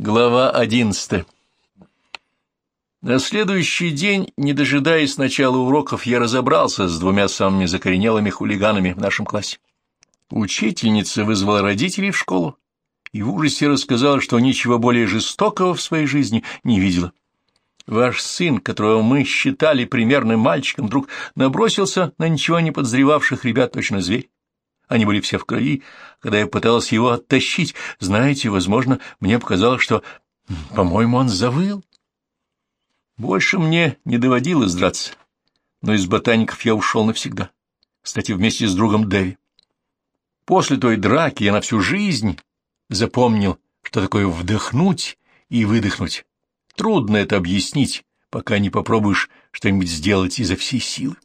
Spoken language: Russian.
Глава одиннадцатая На следующий день, не дожидаясь начала уроков, я разобрался с двумя самыми закоренелыми хулиганами в нашем классе. Учительница вызвала родителей в школу и в ужасе рассказала, что ничего более жестокого в своей жизни не видела. Ваш сын, которого мы считали примерным мальчиком, вдруг набросился на ничего не подозревавших ребят точно зверь. Они были все в крови. Когда я пыталась его оттащить, знаете, возможно, мне показалось, что, по-моему, он завыл. Больше мне не доводилось драться, но из ботаников я ушел навсегда. Кстати, вместе с другом Дэви. После той драки я на всю жизнь запомнил, что такое вдохнуть и выдохнуть. Трудно это объяснить, пока не попробуешь что-нибудь сделать изо всей силы.